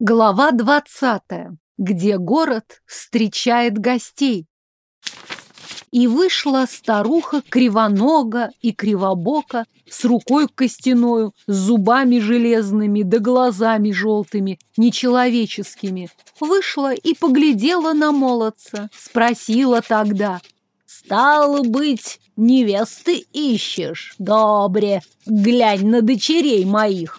Глава двадцатая, где город встречает гостей. И вышла старуха кривонога и кривобока, с рукой костяною, с зубами железными да глазами желтыми, нечеловеческими. Вышла и поглядела на молодца, спросила тогда, «Стало быть, невесты ищешь? Добре, глянь на дочерей моих!»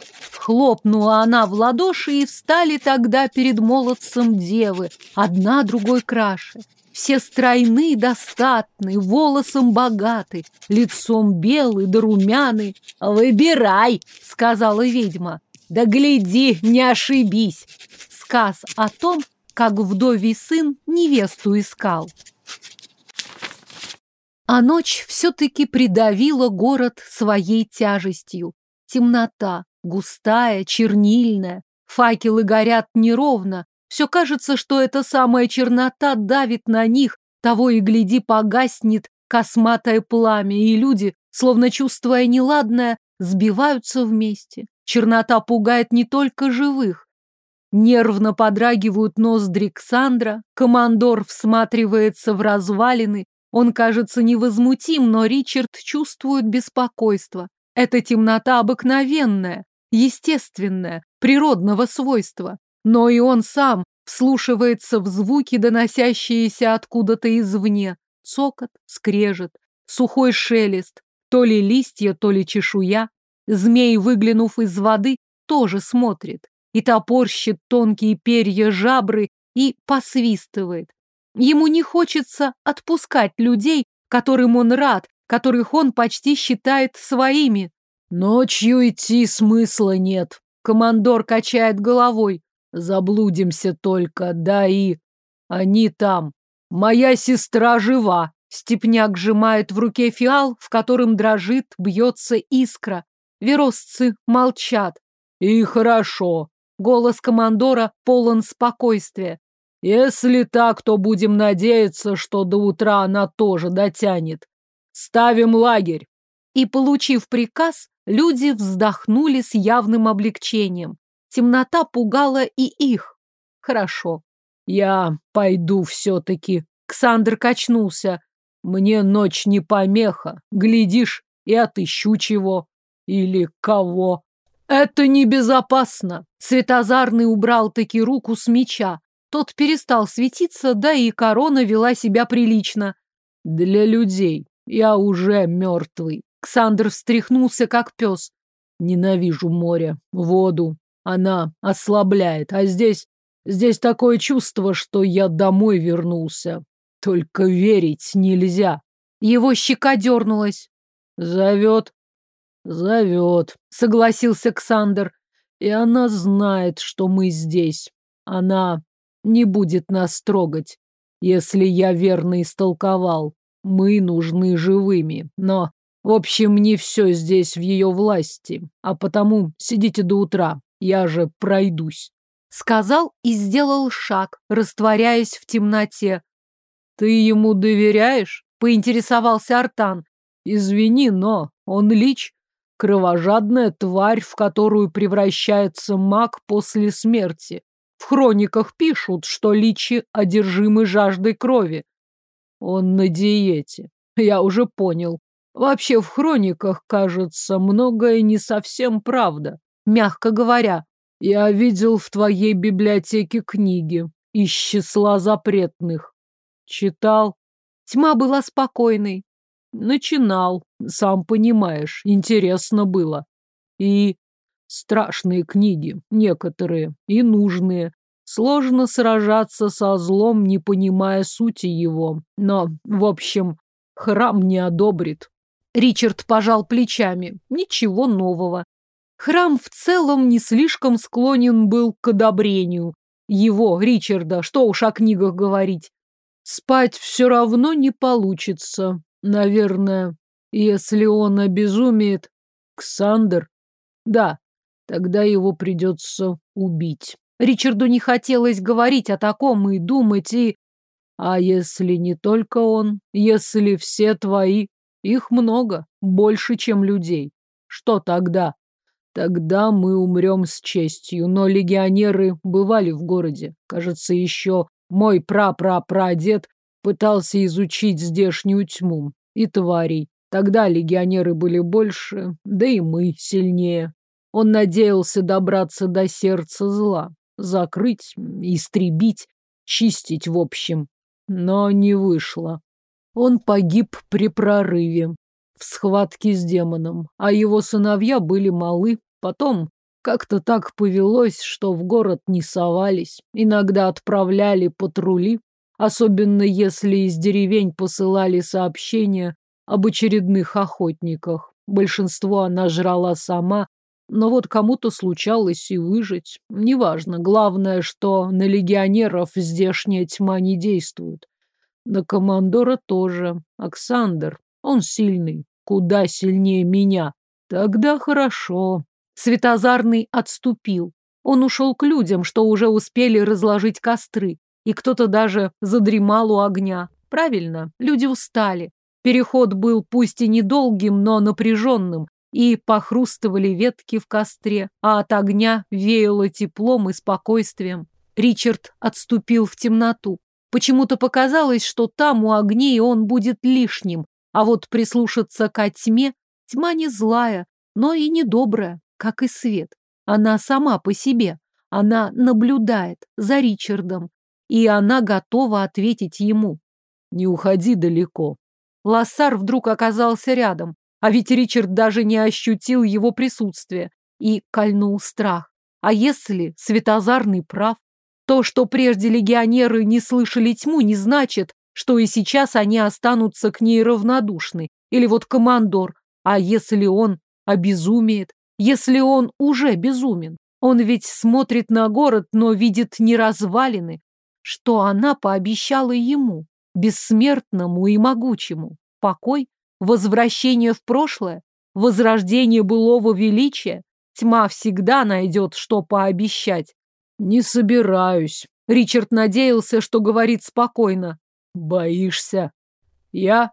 Хлопнула она в ладоши, и встали тогда перед молодцем девы, одна другой краше. Все стройны, достатны, волосом богаты, лицом белый да румяный. «Выбирай!» — сказала ведьма. «Да гляди, не ошибись!» Сказ о том, как вдовий сын невесту искал. А ночь все-таки придавила город своей тяжестью. Темнота, густая, чернильная, факелы горят неровно. Все кажется, что эта самая чернота давит на них, того и гляди погаснет косматое пламя, и люди, словно чувствуя неладное, сбиваются вместе. Чернота пугает не только живых. Нервно подрагивают ноздри Ксандра, командор всматривается в развалины, он кажется невозмутим, но Ричард чувствует беспокойство. Эта темнота обыкновенная, естественная, природного свойства. Но и он сам вслушивается в звуки, доносящиеся откуда-то извне. Цокот, скрежет, сухой шелест, то ли листья, то ли чешуя. Змей, выглянув из воды, тоже смотрит и топорщит тонкие перья жабры и посвистывает. Ему не хочется отпускать людей, которым он рад, которых он почти считает своими. Ночью идти смысла нет. Командор качает головой. Заблудимся только, да и... Они там. Моя сестра жива. Степняк сжимает в руке фиал, в котором дрожит, бьется искра. Веросцы молчат. И хорошо. Голос командора полон спокойствия. Если так, то будем надеяться, что до утра она тоже дотянет. Ставим лагерь. И, получив приказ, люди вздохнули с явным облегчением. Темнота пугала и их. Хорошо. Я пойду все-таки. Ксандр качнулся. Мне ночь не помеха. Глядишь, и отыщу чего. Или кого. Это небезопасно. Светозарный убрал таки руку с меча. Тот перестал светиться, да и корона вела себя прилично. Для людей я уже мертвый. Ксандр встряхнулся, как пес. Ненавижу море, воду. Она ослабляет. А здесь... Здесь такое чувство, что я домой вернулся. Только верить нельзя. Его щека дернулась. Зовет. Зовет, согласился Ксандр. И она знает, что мы здесь. Она не будет нас трогать, если я верно истолковал. Мы нужны живыми, но, в общем, не все здесь в ее власти, а потому сидите до утра, я же пройдусь. Сказал и сделал шаг, растворяясь в темноте. Ты ему доверяешь? Поинтересовался Артан. Извини, но он лич, кровожадная тварь, в которую превращается маг после смерти. В хрониках пишут, что личи одержимы жаждой крови. Он на диете. Я уже понял. Вообще в хрониках, кажется, многое не совсем правда. Мягко говоря, я видел в твоей библиотеке книги из числа запретных. Читал. Тьма была спокойной. Начинал, сам понимаешь, интересно было. И Страшные книги, некоторые, и нужные. Сложно сражаться со злом, не понимая сути его. Но, в общем, храм не одобрит. Ричард пожал плечами. Ничего нового. Храм в целом не слишком склонен был к одобрению. Его, Ричарда, что уж о книгах говорить. Спать все равно не получится. Наверное, если он обезумеет. Ксандр? Да, Тогда его придется убить. Ричарду не хотелось говорить о таком и думать, и... А если не только он, если все твои, их много, больше, чем людей, что тогда? Тогда мы умрем с честью, но легионеры бывали в городе. Кажется, еще мой прапрапрадед пытался изучить здешнюю тьму и тварей. Тогда легионеры были больше, да и мы сильнее. Он надеялся добраться до сердца зла, закрыть, истребить, чистить в общем. Но не вышло. Он погиб при прорыве, в схватке с демоном, а его сыновья были малы. Потом как-то так повелось, что в город не совались. Иногда отправляли патрули, особенно если из деревень посылали сообщения об очередных охотниках. Большинство она жрала сама, но вот кому-то случалось и выжить. Неважно, главное, что на легионеров здешняя тьма не действует. На командора тоже. Оксандр, он сильный, куда сильнее меня. Тогда хорошо. Светозарный отступил. Он ушел к людям, что уже успели разложить костры, и кто-то даже задремал у огня. Правильно, люди устали. Переход был пусть и недолгим, но напряженным, и похрустывали ветки в костре, а от огня веяло теплом и спокойствием. Ричард отступил в темноту. Почему-то показалось, что там у огней он будет лишним, а вот прислушаться ко тьме, тьма не злая, но и не добрая, как и свет. Она сама по себе, она наблюдает за Ричардом, и она готова ответить ему. «Не уходи далеко». Лассар вдруг оказался рядом. А ведь Ричард даже не ощутил его присутствия и кольнул страх. А если Светозарный прав? То, что прежде легионеры не слышали тьму, не значит, что и сейчас они останутся к ней равнодушны. Или вот командор. А если он обезумеет? Если он уже безумен? Он ведь смотрит на город, но видит не развалины. Что она пообещала ему, бессмертному и могучему? Покой? Возвращение в прошлое? Возрождение былого величия? Тьма всегда найдет, что пообещать. Не собираюсь. Ричард надеялся, что говорит спокойно. Боишься? Я?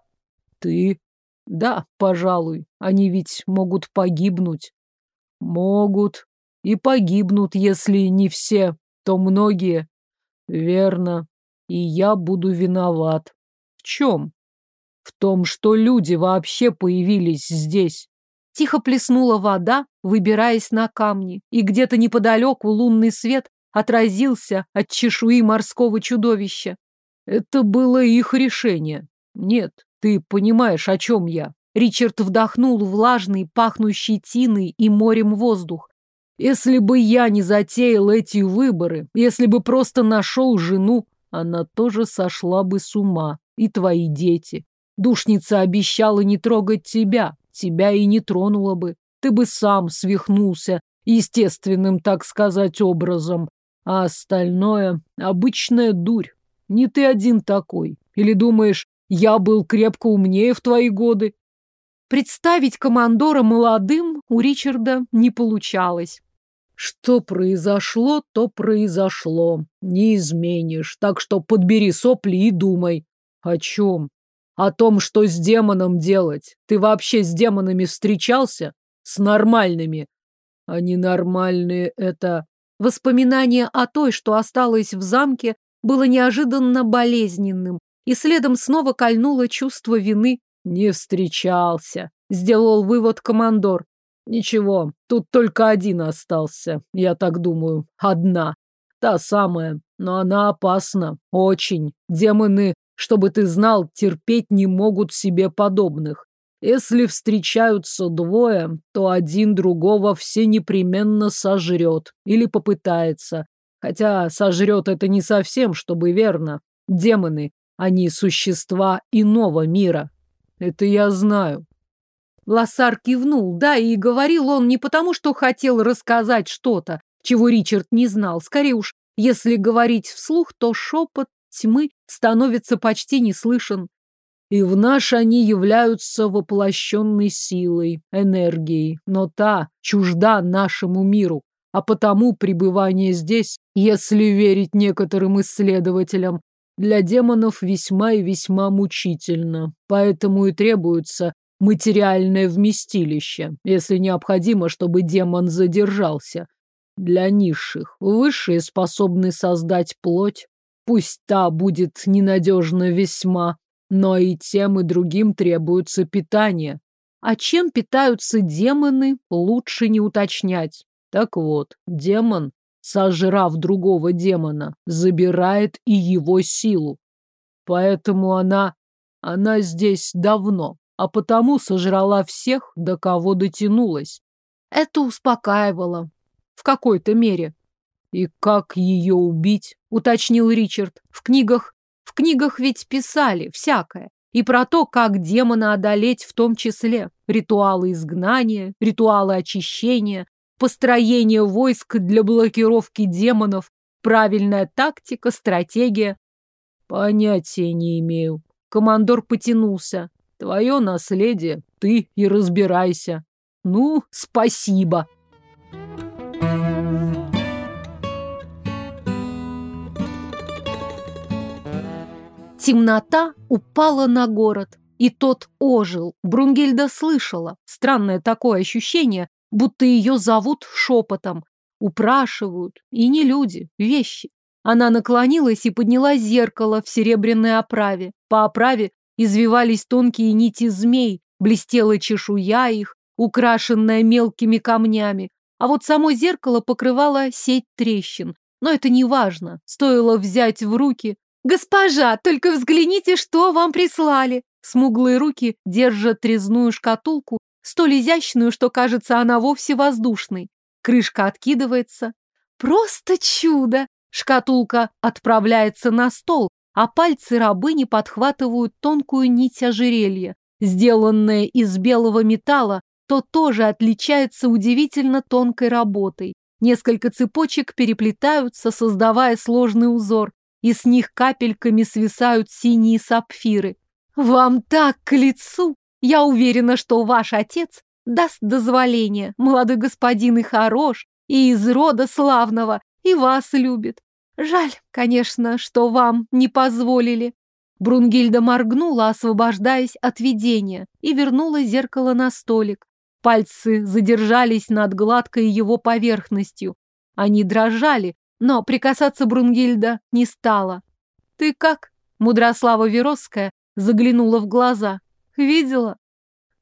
Ты? Да, пожалуй. Они ведь могут погибнуть. Могут. И погибнут, если не все, то многие. Верно. И я буду виноват. В чем? в том, что люди вообще появились здесь. Тихо плеснула вода, выбираясь на камни, и где-то неподалеку лунный свет отразился от чешуи морского чудовища. Это было их решение. Нет, ты понимаешь, о чем я. Ричард вдохнул влажный, пахнущий тиной и морем воздух. Если бы я не затеял эти выборы, если бы просто нашел жену, она тоже сошла бы с ума. И твои дети. Душница обещала не трогать тебя, тебя и не тронула бы. Ты бы сам свихнулся, естественным, так сказать, образом. А остальное — обычная дурь. Не ты один такой. Или думаешь, я был крепко умнее в твои годы? Представить командора молодым у Ричарда не получалось. Что произошло, то произошло. Не изменишь. Так что подбери сопли и думай. О чем? О том, что с демоном делать. Ты вообще с демонами встречался? С нормальными. А ненормальные это... Воспоминание о той, что осталось в замке, было неожиданно болезненным, и следом снова кольнуло чувство вины. Не встречался, сделал вывод командор. Ничего, тут только один остался, я так думаю. Одна. Та самая, но она опасна. Очень. Демоны чтобы ты знал, терпеть не могут себе подобных. Если встречаются двое, то один другого все непременно сожрет или попытается. Хотя сожрет это не совсем, чтобы верно. Демоны, они существа иного мира. Это я знаю. Лассар кивнул, да, и говорил он не потому, что хотел рассказать что-то, чего Ричард не знал. Скорее уж, если говорить вслух, то шепот тьмы становится почти не слышен. И в наш они являются воплощенной силой, энергией, но та чужда нашему миру, а потому пребывание здесь, если верить некоторым исследователям, для демонов весьма и весьма мучительно, поэтому и требуется материальное вместилище, если необходимо, чтобы демон задержался. Для низших. Высшие способны создать плоть, пусть та будет ненадежна весьма, но и тем и другим требуется питание. А чем питаются демоны, лучше не уточнять. Так вот, демон, сожрав другого демона, забирает и его силу. Поэтому она... она здесь давно, а потому сожрала всех, до кого дотянулась. Это успокаивало. В какой-то мере. И как ее убить? Уточнил Ричард. В книгах... В книгах ведь писали всякое. И про то, как демона одолеть в том числе. Ритуалы изгнания, ритуалы очищения, построение войск для блокировки демонов, правильная тактика, стратегия. Понятия не имею. Командор потянулся. Твое наследие, ты и разбирайся. Ну, спасибо. Темнота упала на город, и тот ожил. Брунгельда слышала. Странное такое ощущение, будто ее зовут шепотом. Упрашивают. И не люди, вещи. Она наклонилась и подняла зеркало в серебряной оправе. По оправе извивались тонкие нити змей, блестела чешуя их, украшенная мелкими камнями. А вот само зеркало покрывало сеть трещин. Но это не важно. Стоило взять в руки. «Госпожа, только взгляните, что вам прислали!» Смуглые руки держат резную шкатулку, столь изящную, что кажется она вовсе воздушной. Крышка откидывается. «Просто чудо!» Шкатулка отправляется на стол, а пальцы рабыни подхватывают тонкую нить ожерелья. Сделанное из белого металла, то тоже отличается удивительно тонкой работой. Несколько цепочек переплетаются, создавая сложный узор, и с них капельками свисают синие сапфиры. «Вам так к лицу! Я уверена, что ваш отец даст дозволение. Молодой господин и хорош, и из рода славного, и вас любит. Жаль, конечно, что вам не позволили. Брунгильда моргнула, освобождаясь от видения, и вернула зеркало на столик. Пальцы задержались над гладкой его поверхностью. Они дрожали, но прикасаться Брунгильда не стала. «Ты как?» Мудрослава Веросская заглянула в глаза. «Видела?»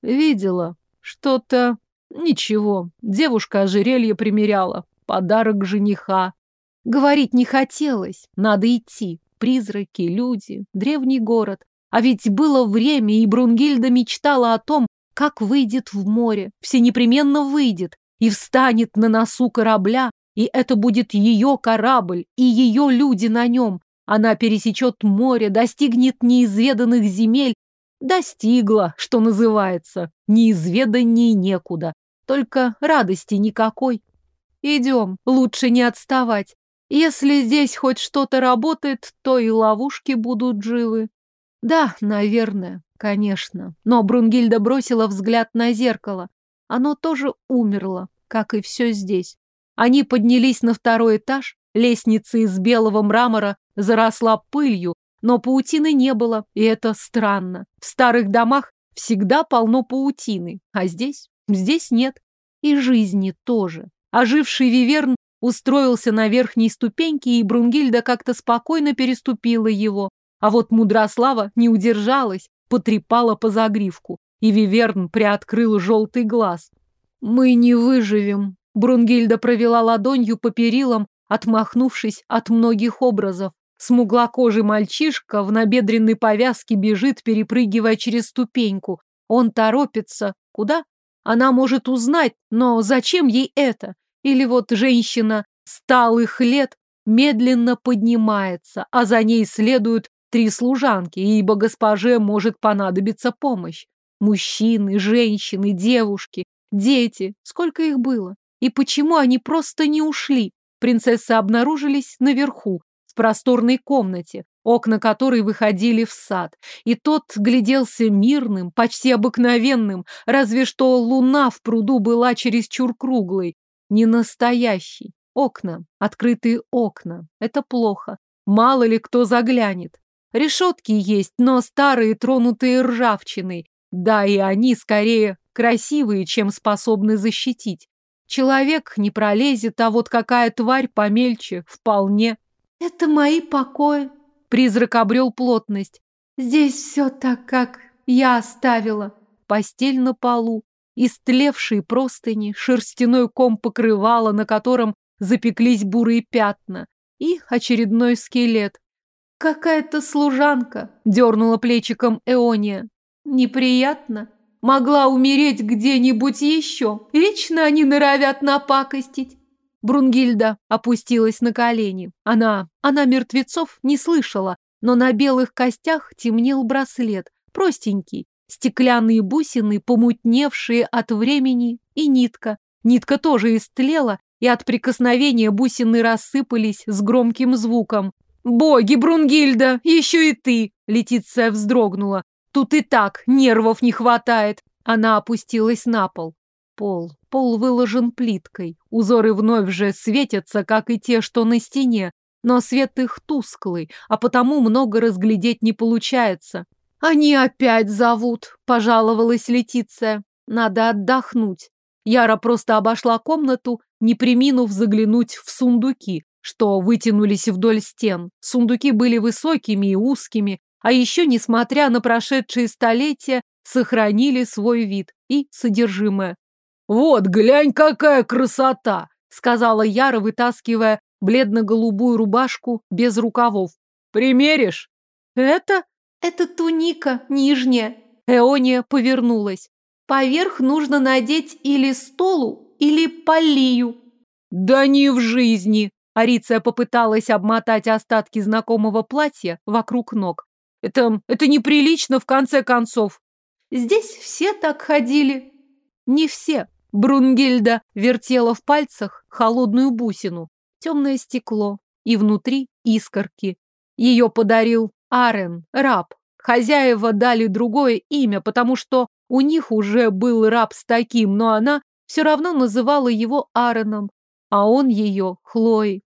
«Видела. Что-то... Ничего. Девушка ожерелье примеряла. Подарок жениха. Говорить не хотелось, надо идти. Призраки, люди, древний город. А ведь было время, и Брунгильда мечтала о том, как выйдет в море. Все непременно выйдет и встанет на носу корабля, и это будет ее корабль и ее люди на нем. Она пересечет море, достигнет неизведанных земель. Достигла, что называется. Неизведанней некуда. Только радости никакой. Идем, лучше не отставать. Если здесь хоть что-то работает, то и ловушки будут живы. Да, наверное, конечно. Но Брунгильда бросила взгляд на зеркало. Оно тоже умерло, как и все здесь. Они поднялись на второй этаж. Лестница из белого мрамора заросла пылью, но паутины не было, и это странно. В старых домах всегда полно паутины, а здесь? Здесь нет. И жизни тоже. Оживший виверн устроился на верхней ступеньке, и Брунгильда как-то спокойно переступила его. А вот Мудрослава не удержалась, потрепала по загривку, и Виверн приоткрыл желтый глаз. «Мы не выживем», — Брунгильда провела ладонью по перилам, отмахнувшись от многих образов. Смуглокожий мальчишка в набедренной повязке бежит, перепрыгивая через ступеньку. Он торопится. Куда? Она может узнать, но зачем ей это? Или вот женщина сталых лет медленно поднимается, а за ней следуют три служанки, ибо госпоже может понадобиться помощь. Мужчины, женщины, девушки, дети. Сколько их было? И почему они просто не ушли? Принцессы обнаружились наверху, в просторной комнате, окна которой выходили в сад. И тот гляделся мирным, почти обыкновенным, разве что луна в пруду была чересчур круглой, не настоящий. Окна, открытые окна. Это плохо. Мало ли кто заглянет. Решетки есть, но старые, тронутые ржавчиной. Да и они скорее красивые, чем способны защитить. Человек не пролезет, а вот какая тварь помельче вполне. Это мои покои. Призрак обрел плотность. Здесь все так, как я оставила. Постель на полу, истлевшие простыни, шерстяной ком покрывала, на котором запеклись бурые пятна, и очередной скелет. «Какая-то служанка», — дернула плечиком Эония. «Неприятно. Могла умереть где-нибудь еще. Вечно они норовят напакостить». Брунгильда опустилась на колени. Она, она мертвецов не слышала, но на белых костях темнел браслет, простенький, стеклянные бусины, помутневшие от времени, и нитка. Нитка тоже истлела, и от прикосновения бусины рассыпались с громким звуком. «Боги, Брунгильда, еще и ты!» Летиция вздрогнула. «Тут и так нервов не хватает!» Она опустилась на пол. Пол. Пол выложен плиткой. Узоры вновь же светятся, как и те, что на стене. Но свет их тусклый, а потому много разглядеть не получается. «Они опять зовут», — пожаловалась Летиция. «Надо отдохнуть». Яра просто обошла комнату, не приминув заглянуть в сундуки, что вытянулись вдоль стен. Сундуки были высокими и узкими, а еще, несмотря на прошедшие столетия, сохранили свой вид и содержимое. «Вот, глянь, какая красота!» — сказала Яра, вытаскивая бледно-голубую рубашку без рукавов. «Примеришь?» «Это?» «Это туника, нижняя». Эония повернулась. «Поверх нужно надеть или столу, или полию». «Да не в жизни!» Ариция попыталась обмотать остатки знакомого платья вокруг ног. «Это... это неприлично, в конце концов!» «Здесь все так ходили». «Не все», Брунгельда вертела в пальцах холодную бусину, темное стекло, и внутри искорки. Ее подарил Арен, раб. Хозяева дали другое имя, потому что у них уже был раб с таким, но она все равно называла его Ареном, а он ее Хлоей.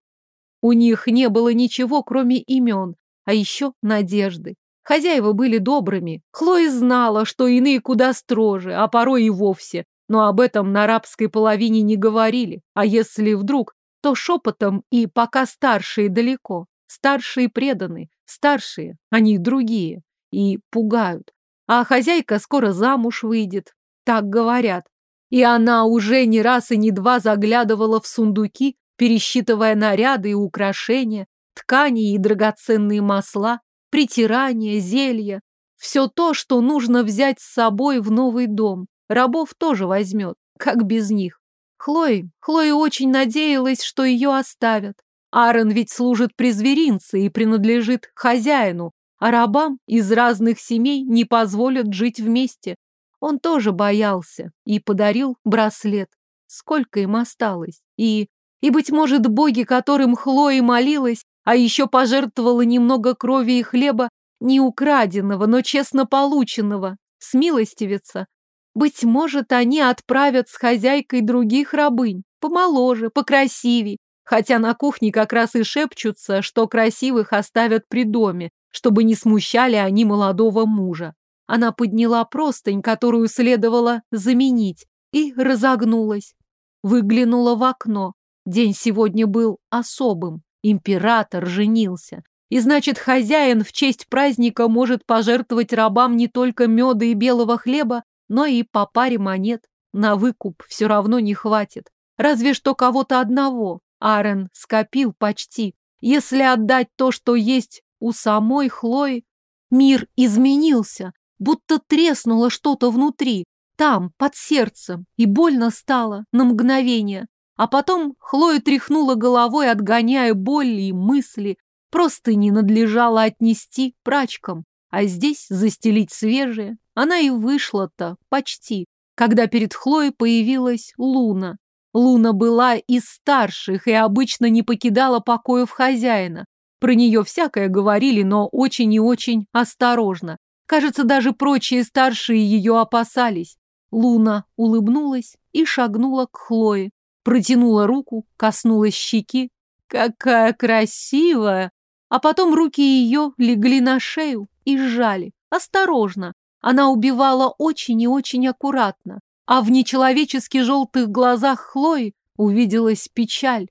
У них не было ничего, кроме имен, а еще надежды. Хозяева были добрыми. Хлоя знала, что иные куда строже, а порой и вовсе но об этом на арабской половине не говорили, а если вдруг, то шепотом и пока старшие далеко. Старшие преданы, старшие, они другие, и пугают. А хозяйка скоро замуж выйдет, так говорят. И она уже не раз и не два заглядывала в сундуки, пересчитывая наряды и украшения, ткани и драгоценные масла, притирания, зелья. Все то, что нужно взять с собой в новый дом. Рабов тоже возьмет, как без них. Хлои, Хлои очень надеялась, что ее оставят. Аарон ведь служит при зверинце и принадлежит хозяину, а рабам из разных семей не позволят жить вместе. Он тоже боялся и подарил браслет. Сколько им осталось? И, и быть может, боги, которым Хлои молилась, а еще пожертвовала немного крови и хлеба, не украденного, но честно полученного, смилостивится. Быть может, они отправят с хозяйкой других рабынь, помоложе, покрасивей, хотя на кухне как раз и шепчутся, что красивых оставят при доме, чтобы не смущали они молодого мужа. Она подняла простынь, которую следовало заменить, и разогнулась. Выглянула в окно. День сегодня был особым. Император женился. И значит, хозяин в честь праздника может пожертвовать рабам не только меда и белого хлеба, но и по паре монет на выкуп все равно не хватит. Разве что кого-то одного. Арен скопил почти. Если отдать то, что есть у самой Хлои, мир изменился, будто треснуло что-то внутри, там, под сердцем, и больно стало на мгновение. А потом Хлоя тряхнула головой, отгоняя боль и мысли. Просто не надлежало отнести прачкам, а здесь застелить свежее, она и вышла-то почти, когда перед Хлоей появилась Луна. Луна была из старших и обычно не покидала покоев хозяина. Про нее всякое говорили, но очень и очень осторожно. Кажется, даже прочие старшие ее опасались. Луна улыбнулась и шагнула к Хлое. Протянула руку, коснулась щеки. Какая красивая! А потом руки ее легли на шею и сжали. Осторожно, Она убивала очень и очень аккуратно, а в нечеловечески желтых глазах Хлои увиделась печаль.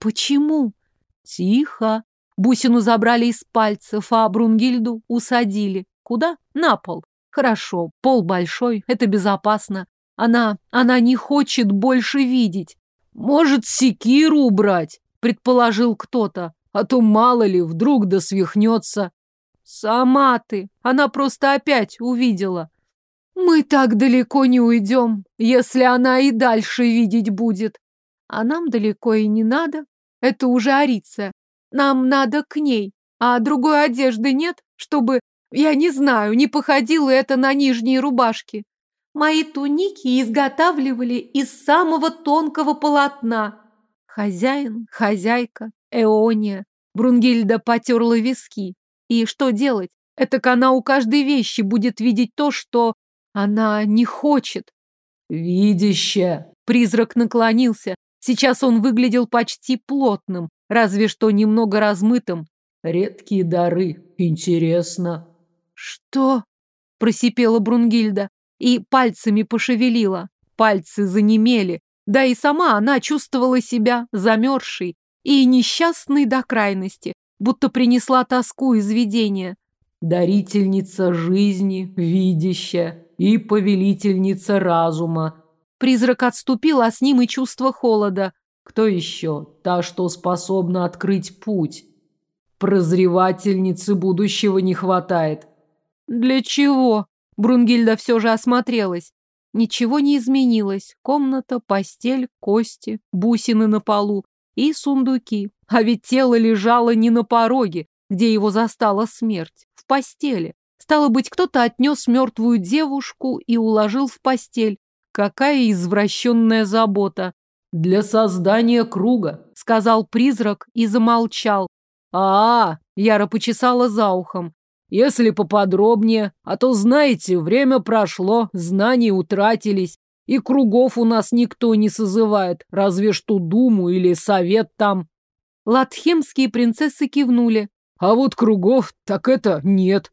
Почему? Тихо. Бусину забрали из пальцев, а Брунгильду усадили. Куда? На пол. Хорошо, пол большой, это безопасно. Она, она не хочет больше видеть. Может, секиру убрать, предположил кто-то. А то мало ли, вдруг да свихнется. Сама ты. Она просто опять увидела. Мы так далеко не уйдем, если она и дальше видеть будет. А нам далеко и не надо. Это уже Ариция. Нам надо к ней. А другой одежды нет, чтобы, я не знаю, не походило это на нижние рубашки. Мои туники изготавливали из самого тонкого полотна. Хозяин, хозяйка, Эония. Брунгильда потерла виски. И что делать? Это она у каждой вещи будет видеть то, что она не хочет. Видище. Призрак наклонился. Сейчас он выглядел почти плотным, разве что немного размытым. Редкие дары. Интересно. Что? Просипела Брунгильда и пальцами пошевелила. Пальцы занемели. Да и сама она чувствовала себя замерзшей и несчастной до крайности, будто принесла тоску из видения. Дарительница жизни, видящая и повелительница разума. Призрак отступил, а с ним и чувство холода. Кто еще? Та, что способна открыть путь. Прозревательницы будущего не хватает. Для чего? Брунгильда все же осмотрелась. Ничего не изменилось. Комната, постель, кости, бусины на полу и сундуки. А ведь тело лежало не на пороге, где его застала смерть, в постели. Стало быть, кто-то отнес мертвую девушку и уложил в постель. Какая извращенная забота. «Для создания круга», — сказал призрак и замолчал. а, -а, -а Яра почесала за ухом. Если поподробнее, а то, знаете, время прошло, знания утратились, и кругов у нас никто не созывает, разве что думу или совет там. Латхемские принцессы кивнули. А вот кругов так это нет.